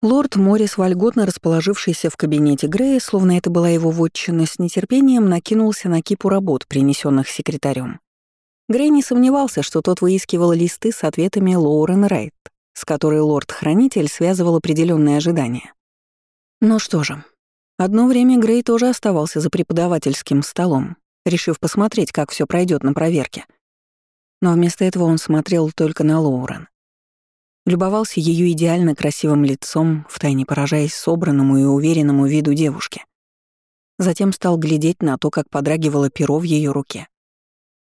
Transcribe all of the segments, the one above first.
Лорд Моррис, вольготно расположившийся в кабинете Грея, словно это была его вотчина, с нетерпением накинулся на кипу работ, принесенных секретарем. Грей не сомневался, что тот выискивал листы с ответами Лоурен Райт, с которой лорд-хранитель связывал определенные ожидания. Ну что же, одно время Грей тоже оставался за преподавательским столом, решив посмотреть, как все пройдет на проверке. Но вместо этого он смотрел только на Лоурен любовался ее идеально красивым лицом, втайне поражаясь собранному и уверенному виду девушки. Затем стал глядеть на то, как подрагивало перо в ее руке.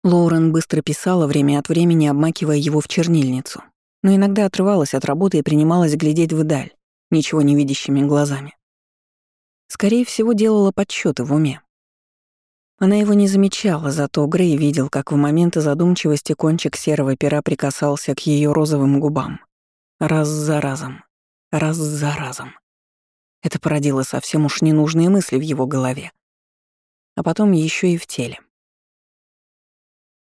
Лоурен быстро писала, время от времени обмакивая его в чернильницу, но иногда отрывалась от работы и принималась глядеть вдаль, ничего не видящими глазами. Скорее всего, делала подсчеты в уме. Она его не замечала, зато Грей видел, как в моменты задумчивости кончик серого пера прикасался к ее розовым губам. Раз за разом, раз за разом. Это породило совсем уж ненужные мысли в его голове. А потом еще и в теле.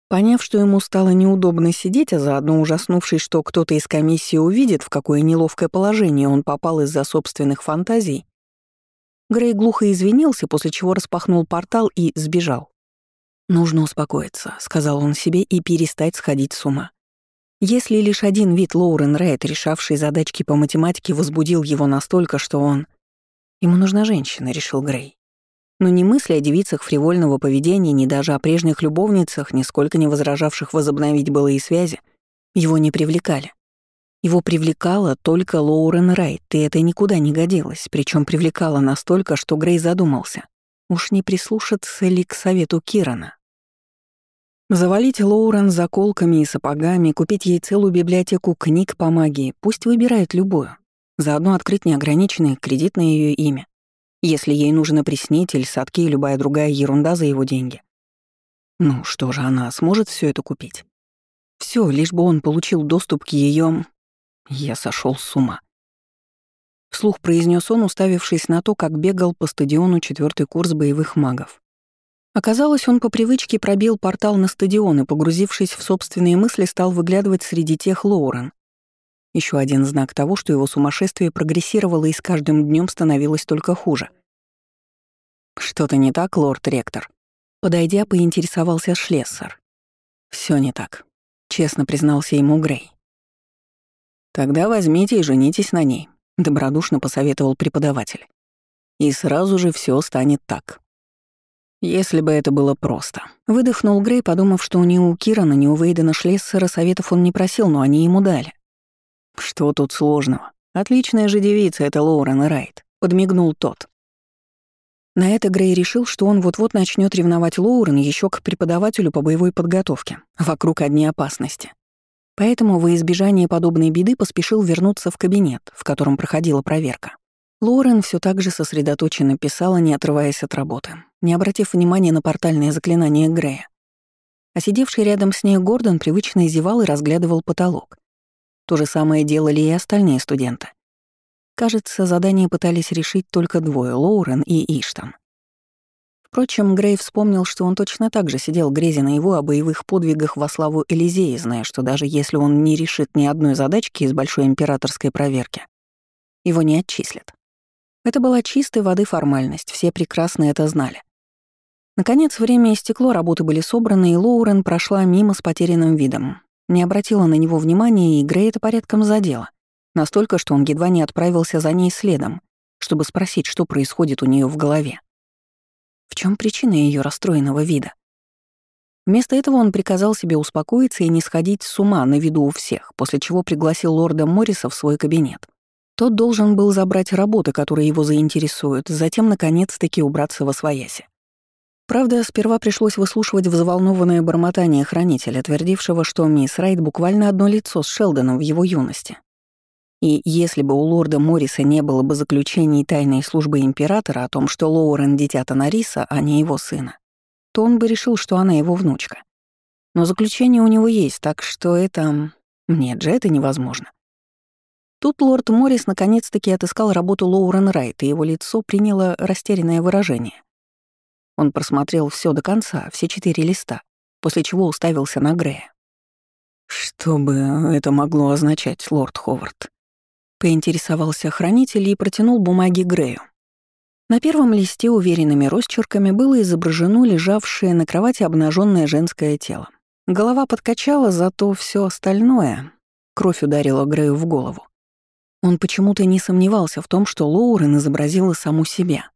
Поняв, что ему стало неудобно сидеть, а заодно ужаснувшись, что кто-то из комиссии увидит, в какое неловкое положение он попал из-за собственных фантазий, Грей глухо извинился, после чего распахнул портал и сбежал. «Нужно успокоиться», — сказал он себе, — «и перестать сходить с ума. Если лишь один вид Лоурен Райт, решавший задачки по математике, возбудил его настолько, что он... Ему нужна женщина, решил Грей. Но ни мысли о девицах фривольного поведения, ни даже о прежних любовницах, нисколько не возражавших возобновить былые связи, его не привлекали. Его привлекала только Лоурен Райт, и это никуда не годилось, причем привлекала настолько, что Грей задумался. Уж не прислушаться ли к совету Кирана? Завалить Лоурен заколками и сапогами, купить ей целую библиотеку книг по магии, пусть выбирает любую. Заодно открыть неограниченный кредит на ее имя, если ей нужен опреснитель, садки и любая другая ерунда за его деньги. Ну что же, она сможет все это купить? Все, лишь бы он получил доступ к ее. Я сошел с ума. Вслух произнес он, уставившись на то, как бегал по стадиону четвертый курс боевых магов. Оказалось, он по привычке пробил портал на стадион и, погрузившись в собственные мысли, стал выглядывать среди тех Лоурен. Еще один знак того, что его сумасшествие прогрессировало и с каждым днем становилось только хуже. «Что-то не так, лорд-ректор?» Подойдя, поинтересовался Шлессер. Все не так», — честно признался ему Грей. «Тогда возьмите и женитесь на ней», — добродушно посоветовал преподаватель. «И сразу же все станет так». Если бы это было просто. Выдохнул Грей, подумав, что ни у Кирана, ни у Вейдена Шлессера советов он не просил, но они ему дали. Что тут сложного? Отличная же девица, это Лоурен Райт. Подмигнул тот. На это Грей решил, что он вот-вот начнет ревновать Лоурен еще к преподавателю по боевой подготовке. Вокруг одни опасности. Поэтому во избежание подобной беды поспешил вернуться в кабинет, в котором проходила проверка. Лорен все так же сосредоточенно писала, не отрываясь от работы, не обратив внимания на портальное заклинание Грея. А сидевший рядом с ней Гордон привычно зевал и разглядывал потолок. То же самое делали и остальные студенты. Кажется, задание пытались решить только двое — Лоурен и Иштан. Впрочем, Грей вспомнил, что он точно так же сидел грезя на его о боевых подвигах во славу Элизеи, зная, что даже если он не решит ни одной задачки из большой императорской проверки, его не отчислят. Это была чистой воды формальность, все прекрасно это знали. Наконец, время истекло, работы были собраны, и Лоурен прошла мимо с потерянным видом. Не обратила на него внимания, и Грей это порядком задела. Настолько, что он едва не отправился за ней следом, чтобы спросить, что происходит у нее в голове. В чем причина ее расстроенного вида? Вместо этого он приказал себе успокоиться и не сходить с ума на виду у всех, после чего пригласил лорда Морриса в свой кабинет. Тот должен был забрать работы, которые его заинтересуют, затем, наконец-таки, убраться во свояси. Правда, сперва пришлось выслушивать взволнованное бормотание хранителя, твердившего, что мисс Райт буквально одно лицо с Шелдоном в его юности. И если бы у лорда Морриса не было бы заключений тайной службы императора о том, что Лоурен — дитя Танариса, а не его сына, то он бы решил, что она его внучка. Но заключение у него есть, так что это... Нет же, это невозможно. Тут лорд Моррис наконец-таки отыскал работу Лоурен Райт, и его лицо приняло растерянное выражение. Он просмотрел все до конца, все четыре листа, после чего уставился на Грея. «Что бы это могло означать, лорд Ховард?» Поинтересовался хранитель и протянул бумаги Грею. На первом листе уверенными росчерками было изображено лежавшее на кровати обнаженное женское тело. Голова подкачала, зато все остальное... Кровь ударила Грею в голову. Он почему-то не сомневался в том, что Лоурен изобразила саму себя.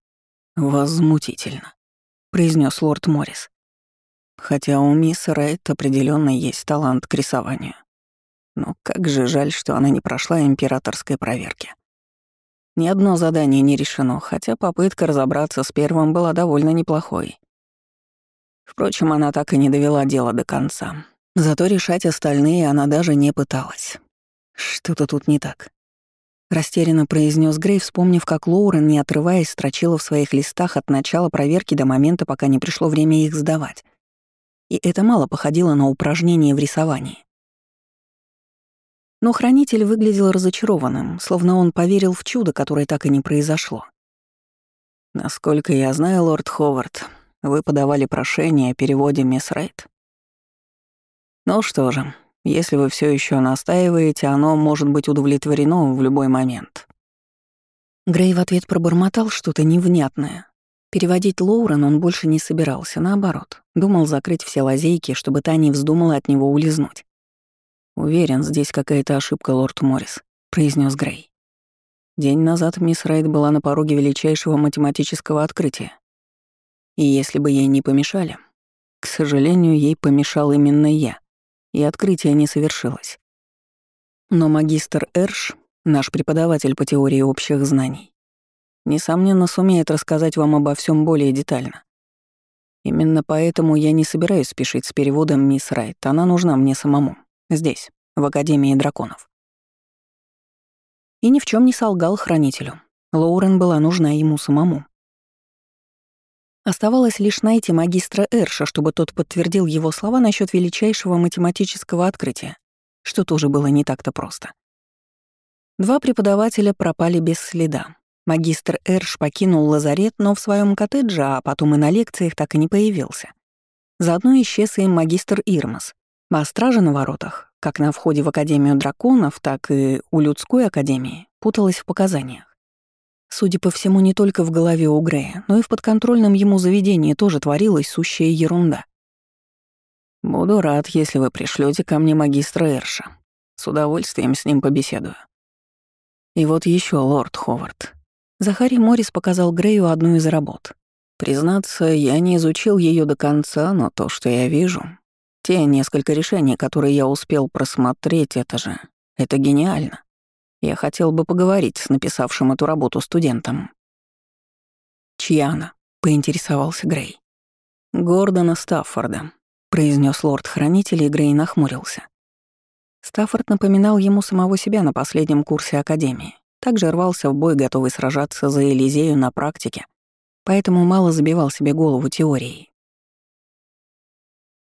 «Возмутительно», — произнес лорд Моррис. «Хотя у мисс Райт определенно есть талант к рисованию. Но как же жаль, что она не прошла императорской проверки. Ни одно задание не решено, хотя попытка разобраться с первым была довольно неплохой. Впрочем, она так и не довела дело до конца. Зато решать остальные она даже не пыталась. Что-то тут не так. Растерянно произнес Грей, вспомнив, как Лоурен, не отрываясь, строчила в своих листах от начала проверки до момента, пока не пришло время их сдавать. И это мало походило на упражнение в рисовании. Но хранитель выглядел разочарованным, словно он поверил в чудо, которое так и не произошло. «Насколько я знаю, лорд Ховард, вы подавали прошение о переводе мисс Райт?» «Ну что же, если вы все еще настаиваете, оно может быть удовлетворено в любой момент». Грей в ответ пробормотал что-то невнятное. Переводить Лоурен он больше не собирался, наоборот. Думал закрыть все лазейки, чтобы та не вздумала от него улизнуть. «Уверен, здесь какая-то ошибка, лорд Моррис», — произнес Грей. День назад мисс Райт была на пороге величайшего математического открытия. И если бы ей не помешали, к сожалению, ей помешал именно я, и открытие не совершилось. Но магистр Эрш, наш преподаватель по теории общих знаний, несомненно, сумеет рассказать вам обо всем более детально. Именно поэтому я не собираюсь спешить с переводом мисс Райт, она нужна мне самому. Здесь, в Академии драконов. И ни в чем не солгал хранителю. Лоурен была нужна ему самому. Оставалось лишь найти магистра Эрша, чтобы тот подтвердил его слова насчет величайшего математического открытия, что тоже было не так-то просто. Два преподавателя пропали без следа. Магистр Эрш покинул лазарет, но в своем коттедже, а потом и на лекциях так и не появился. Заодно исчез и магистр Ирмас, а стража на воротах, как на входе в Академию драконов, так и у людской академии, путалась в показаниях. Судя по всему, не только в голове у Грея, но и в подконтрольном ему заведении тоже творилась сущая ерунда. «Буду рад, если вы пришлете ко мне магистра Эрша. С удовольствием с ним побеседую». И вот еще лорд Ховард. Захарий Моррис показал Грею одну из работ. Признаться, я не изучил ее до конца, но то, что я вижу, те несколько решений, которые я успел просмотреть, это же... Это гениально. Я хотел бы поговорить с написавшим эту работу студентом. «Чья она?» — поинтересовался Грей. «Гордона Стаффорда», — произнес лорд-хранитель, и Грей нахмурился. Стаффорд напоминал ему самого себя на последнем курсе Академии. Также рвался в бой, готовый сражаться за Элизею на практике, поэтому мало забивал себе голову теорией.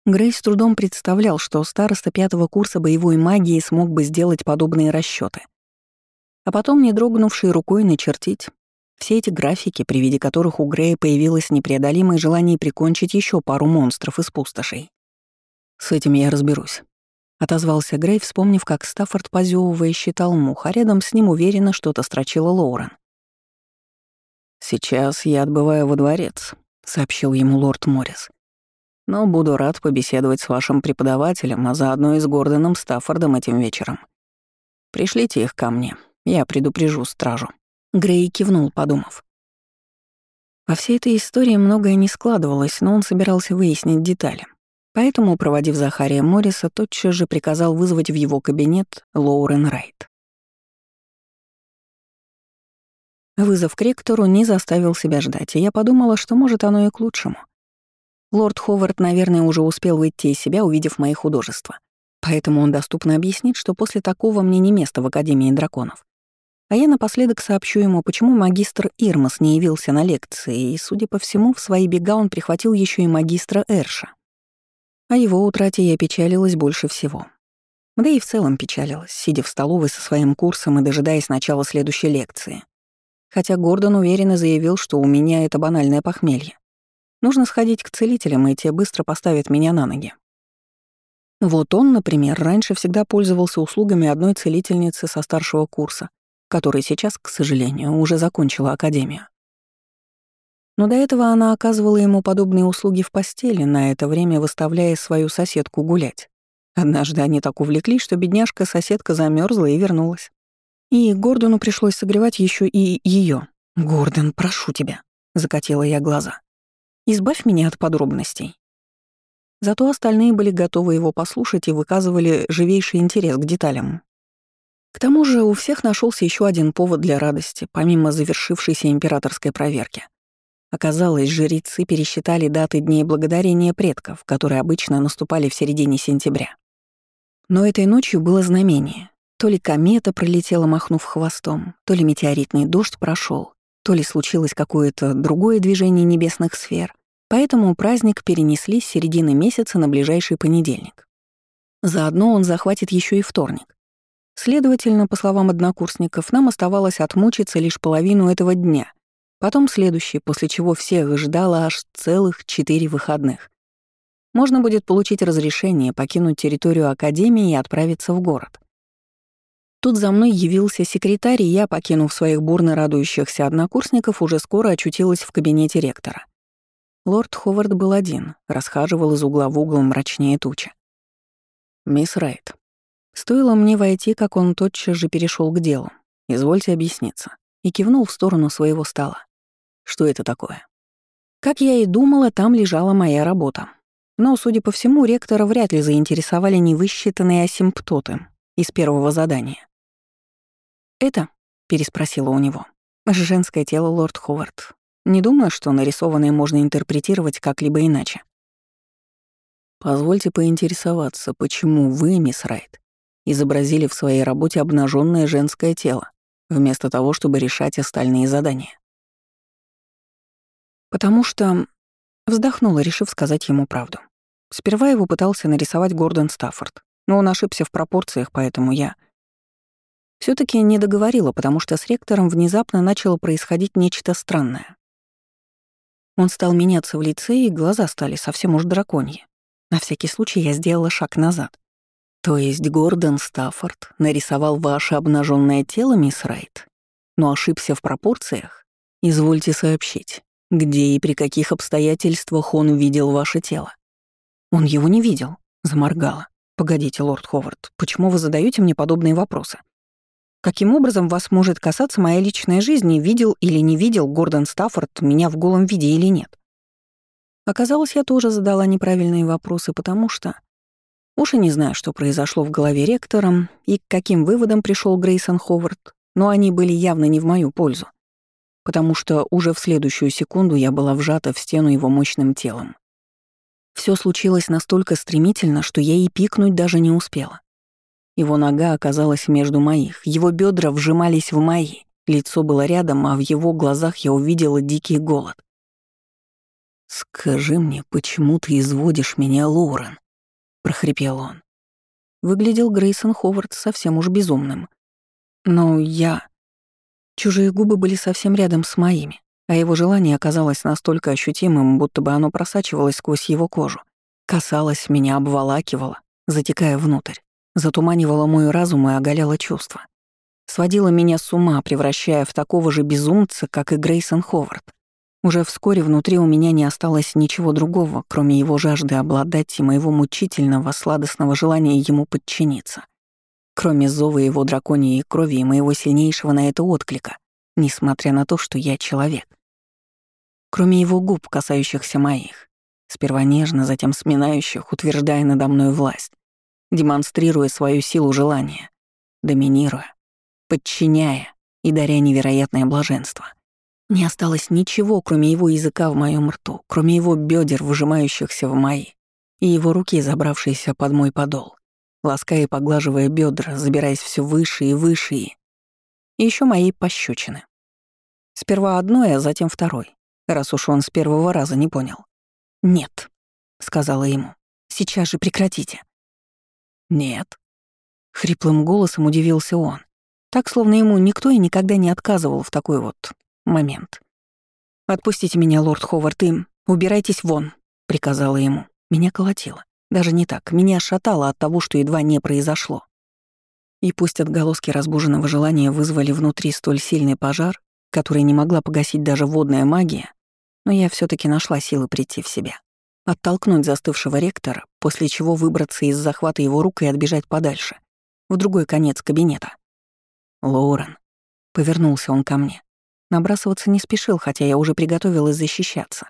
Грей с трудом представлял, что староста пятого курса боевой магии смог бы сделать подобные расчеты, А потом, не дрогнувшей рукой, начертить все эти графики, при виде которых у Грея появилось непреодолимое желание прикончить еще пару монстров из пустошей. «С этим я разберусь», — отозвался Грей, вспомнив, как Стаффорд, позевывая, считал мух, а рядом с ним уверенно что-то строчила Лоурен. «Сейчас я отбываю во дворец», — сообщил ему лорд Моррис но буду рад побеседовать с вашим преподавателем, а заодно и с Гордоном Стаффордом этим вечером. Пришлите их ко мне, я предупрежу стражу». Грей кивнул, подумав. Во всей этой истории многое не складывалось, но он собирался выяснить детали. Поэтому, проводив Захария Морриса, тотчас же приказал вызвать в его кабинет Лоурен Райт. Вызов к ректору не заставил себя ждать, и я подумала, что, может, оно и к лучшему. Лорд Ховард, наверное, уже успел выйти из себя, увидев мои художества. Поэтому он доступно объяснит, что после такого мне не место в Академии драконов. А я напоследок сообщу ему, почему магистр Ирмас не явился на лекции, и, судя по всему, в свои бега он прихватил еще и магистра Эрша. О его утрате я печалилась больше всего. Да и в целом печалилась, сидя в столовой со своим курсом и дожидаясь начала следующей лекции. Хотя Гордон уверенно заявил, что у меня это банальное похмелье. Нужно сходить к целителям, и те быстро поставят меня на ноги. Вот он, например, раньше всегда пользовался услугами одной целительницы со старшего курса, который сейчас, к сожалению, уже закончила академию. Но до этого она оказывала ему подобные услуги в постели, на это время выставляя свою соседку гулять. Однажды они так увлеклись, что бедняжка-соседка замерзла и вернулась. И Гордону пришлось согревать еще и ее. «Гордон, прошу тебя», — закатила я глаза. «Избавь меня от подробностей». Зато остальные были готовы его послушать и выказывали живейший интерес к деталям. К тому же у всех нашелся еще один повод для радости, помимо завершившейся императорской проверки. Оказалось, жрецы пересчитали даты Дней Благодарения предков, которые обычно наступали в середине сентября. Но этой ночью было знамение. То ли комета пролетела, махнув хвостом, то ли метеоритный дождь прошел, то ли случилось какое-то другое движение небесных сфер, поэтому праздник перенесли с середины месяца на ближайший понедельник. Заодно он захватит еще и вторник. Следовательно, по словам однокурсников, нам оставалось отмучиться лишь половину этого дня — Потом следующий, после чего всех ждало аж целых четыре выходных. Можно будет получить разрешение покинуть территорию Академии и отправиться в город. Тут за мной явился секретарь, и я, покинув своих бурно радующихся однокурсников, уже скоро очутилась в кабинете ректора. Лорд Ховард был один, расхаживал из угла в угол мрачнее тучи. «Мисс Райт». Стоило мне войти, как он тотчас же перешел к делу. «Извольте объясниться», и кивнул в сторону своего стола. Что это такое? Как я и думала, там лежала моя работа. Но, судя по всему, ректора вряд ли заинтересовали невысчитанные асимптоты из первого задания. «Это?» — переспросила у него. «Женское тело, лорд Ховард. Не думаю, что нарисованное можно интерпретировать как-либо иначе». «Позвольте поинтересоваться, почему вы, мисс Райт, изобразили в своей работе обнаженное женское тело, вместо того, чтобы решать остальные задания?» Потому что... Вздохнула, решив сказать ему правду. Сперва его пытался нарисовать Гордон Стаффорд, но он ошибся в пропорциях, поэтому я... все таки не договорила, потому что с ректором внезапно начало происходить нечто странное. Он стал меняться в лице, и глаза стали совсем уж драконьи. На всякий случай я сделала шаг назад. То есть Гордон Стаффорд нарисовал ваше обнаженное тело, мисс Райт, но ошибся в пропорциях? Извольте сообщить. Где и при каких обстоятельствах он видел ваше тело? Он его не видел, заморгала. Погодите, лорд Ховард, почему вы задаете мне подобные вопросы? Каким образом вас может касаться моя личная жизнь, и видел или не видел Гордон Стаффорд меня в голом виде или нет? Оказалось, я тоже задала неправильные вопросы, потому что... Уж и не знаю, что произошло в голове ректора и к каким выводам пришел Грейсон Ховард, но они были явно не в мою пользу потому что уже в следующую секунду я была вжата в стену его мощным телом. Все случилось настолько стремительно, что я и пикнуть даже не успела. Его нога оказалась между моих, его бедра вжимались в мои, лицо было рядом, а в его глазах я увидела дикий голод. «Скажи мне, почему ты изводишь меня, Лоурен?» — прохрипел он. Выглядел Грейсон Ховард совсем уж безумным. Но я... Чужие губы были совсем рядом с моими, а его желание оказалось настолько ощутимым, будто бы оно просачивалось сквозь его кожу. Касалось меня, обволакивало, затекая внутрь, затуманивало мой разум и оголяло чувства. Сводило меня с ума, превращая в такого же безумца, как и Грейсон Ховард. Уже вскоре внутри у меня не осталось ничего другого, кроме его жажды обладать и моего мучительного, сладостного желания ему подчиниться кроме зова его драконьей крови и моего сильнейшего на это отклика, несмотря на то, что я человек. Кроме его губ, касающихся моих, сперва нежно, затем сминающих, утверждая надо мной власть, демонстрируя свою силу желания, доминируя, подчиняя и даря невероятное блаженство. Не осталось ничего, кроме его языка в моем рту, кроме его бедер, выжимающихся в мои, и его руки, забравшиеся под мой подол лаская и поглаживая бедра, забираясь все выше и выше и... Еще моей пощечины. Сперва одной, а затем второй, раз уж он с первого раза не понял. «Нет», — сказала ему, — «сейчас же прекратите». «Нет», — хриплым голосом удивился он, так, словно ему никто и никогда не отказывал в такой вот момент. «Отпустите меня, лорд Ховард, и убирайтесь вон», — приказала ему. Меня колотило. Даже не так, меня шатало от того, что едва не произошло. И пусть отголоски разбуженного желания вызвали внутри столь сильный пожар, который не могла погасить даже водная магия, но я все таки нашла силы прийти в себя. Оттолкнуть застывшего ректора, после чего выбраться из захвата его рук и отбежать подальше, в другой конец кабинета. «Лоурен», — повернулся он ко мне. Набрасываться не спешил, хотя я уже приготовилась защищаться.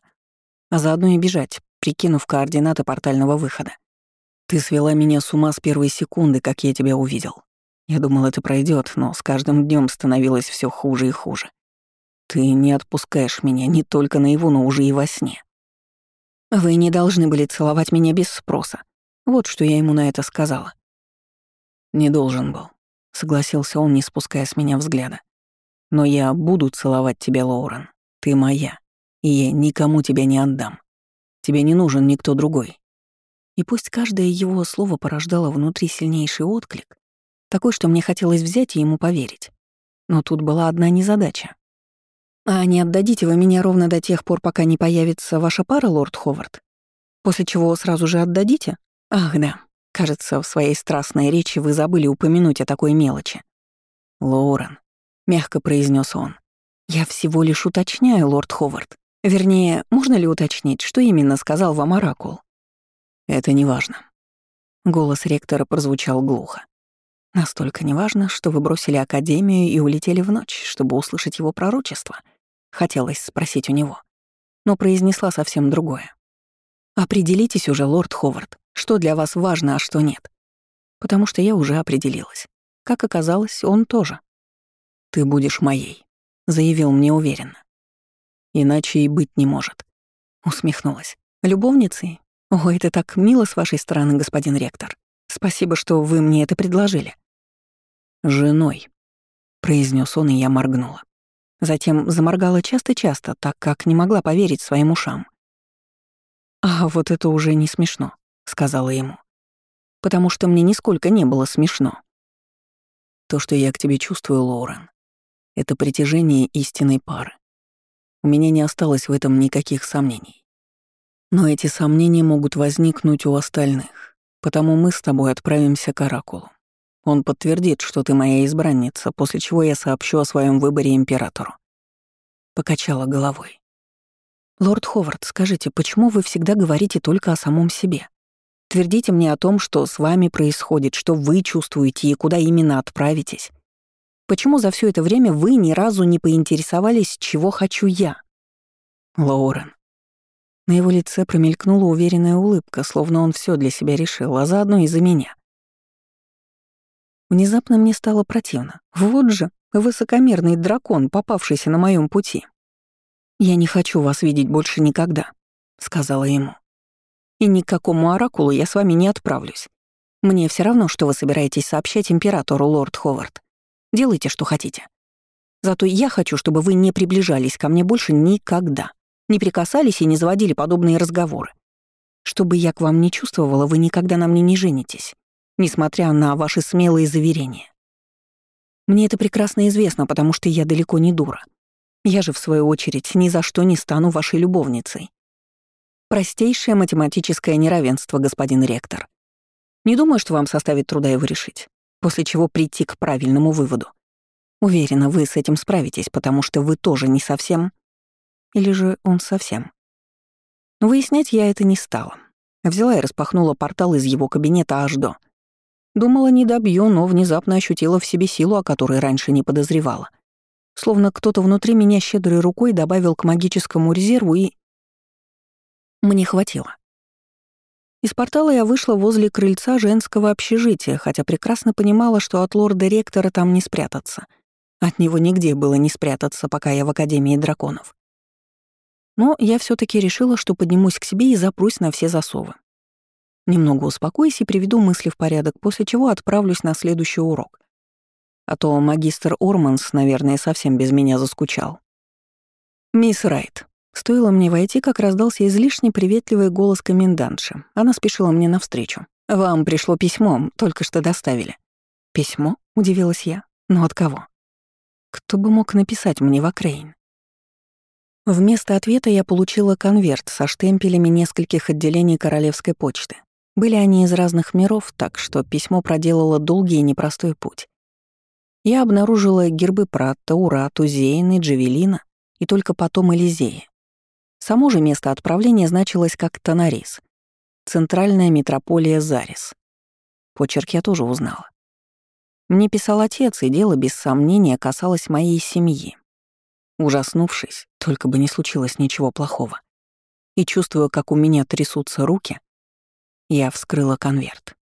А заодно и бежать, прикинув координаты портального выхода. «Ты свела меня с ума с первой секунды, как я тебя увидел. Я думал, это пройдет, но с каждым днем становилось все хуже и хуже. Ты не отпускаешь меня не только наяву, но уже и во сне. Вы не должны были целовать меня без спроса. Вот что я ему на это сказала. Не должен был, согласился он, не спуская с меня взгляда. Но я буду целовать тебя, Лоурен. Ты моя, и я никому тебя не отдам. Тебе не нужен никто другой. И пусть каждое его слово порождало внутри сильнейший отклик, такой, что мне хотелось взять и ему поверить. Но тут была одна незадача. «А не отдадите вы меня ровно до тех пор, пока не появится ваша пара, лорд Ховард? После чего сразу же отдадите? Ах, да. Кажется, в своей страстной речи вы забыли упомянуть о такой мелочи. Лоурен, мягко произнес он. Я всего лишь уточняю, лорд Ховард. Вернее, можно ли уточнить, что именно сказал вам Оракул? Это не важно. Голос ректора прозвучал глухо. Настолько неважно, что вы бросили Академию и улетели в ночь, чтобы услышать его пророчество. Хотелось спросить у него. Но произнесла совсем другое. Определитесь уже, лорд Ховард, что для вас важно, а что нет. Потому что я уже определилась. Как оказалось, он тоже. «Ты будешь моей», — заявил мне уверенно. «Иначе и быть не может». Усмехнулась. «Любовницей? О, это так мило с вашей стороны, господин ректор. Спасибо, что вы мне это предложили. «Женой», — произнес он, и я моргнула. Затем заморгала часто-часто, так как не могла поверить своим ушам. «А вот это уже не смешно», — сказала ему. «Потому что мне нисколько не было смешно». «То, что я к тебе чувствую, Лоурен, это притяжение истинной пары. У меня не осталось в этом никаких сомнений. Но эти сомнения могут возникнуть у остальных, потому мы с тобой отправимся к Оракулу. Он подтвердит, что ты моя избранница, после чего я сообщу о своем выборе императору. Покачала головой. Лорд Ховард, скажите, почему вы всегда говорите только о самом себе? Твердите мне о том, что с вами происходит, что вы чувствуете и куда именно отправитесь. Почему за все это время вы ни разу не поинтересовались, чего хочу я? Лоурен. На его лице промелькнула уверенная улыбка, словно он все для себя решил, а заодно и за меня. Внезапно мне стало противно. Вот же, высокомерный дракон, попавшийся на моем пути. «Я не хочу вас видеть больше никогда», — сказала ему. «И ни к какому оракулу я с вами не отправлюсь. Мне все равно, что вы собираетесь сообщать императору, лорд Ховард. Делайте, что хотите. Зато я хочу, чтобы вы не приближались ко мне больше никогда, не прикасались и не заводили подобные разговоры. Чтобы я к вам не чувствовала, вы никогда на мне не женитесь несмотря на ваши смелые заверения. Мне это прекрасно известно, потому что я далеко не дура. Я же, в свою очередь, ни за что не стану вашей любовницей. Простейшее математическое неравенство, господин ректор. Не думаю, что вам составит труда его решить, после чего прийти к правильному выводу. Уверена, вы с этим справитесь, потому что вы тоже не совсем... Или же он совсем? выяснять я это не стала. Взяла и распахнула портал из его кабинета аж до... Думала, не добью, но внезапно ощутила в себе силу, о которой раньше не подозревала. Словно кто-то внутри меня щедрой рукой добавил к магическому резерву и... Мне хватило. Из портала я вышла возле крыльца женского общежития, хотя прекрасно понимала, что от лорда-ректора там не спрятаться. От него нигде было не спрятаться, пока я в Академии драконов. Но я все таки решила, что поднимусь к себе и запрусь на все засовы. Немного успокоюсь и приведу мысли в порядок, после чего отправлюсь на следующий урок. А то магистр Орманс, наверное, совсем без меня заскучал. «Мисс Райт». Стоило мне войти, как раздался излишне приветливый голос комендантши. Она спешила мне навстречу. «Вам пришло письмо, только что доставили». «Письмо?» — удивилась я. «Но от кого?» «Кто бы мог написать мне в Акрейн?» Вместо ответа я получила конверт со штемпелями нескольких отделений королевской почты. Были они из разных миров, так что письмо проделало долгий и непростой путь. Я обнаружила гербы Пратта, Урату, Зейны, Джавелина и только потом Элизея. Само же место отправления значилось как Тонарис, центральная метрополия Зарис. Почерк я тоже узнала. Мне писал отец, и дело без сомнения касалось моей семьи. Ужаснувшись, только бы не случилось ничего плохого, и чувствуя, как у меня трясутся руки, я вскрыла конверт.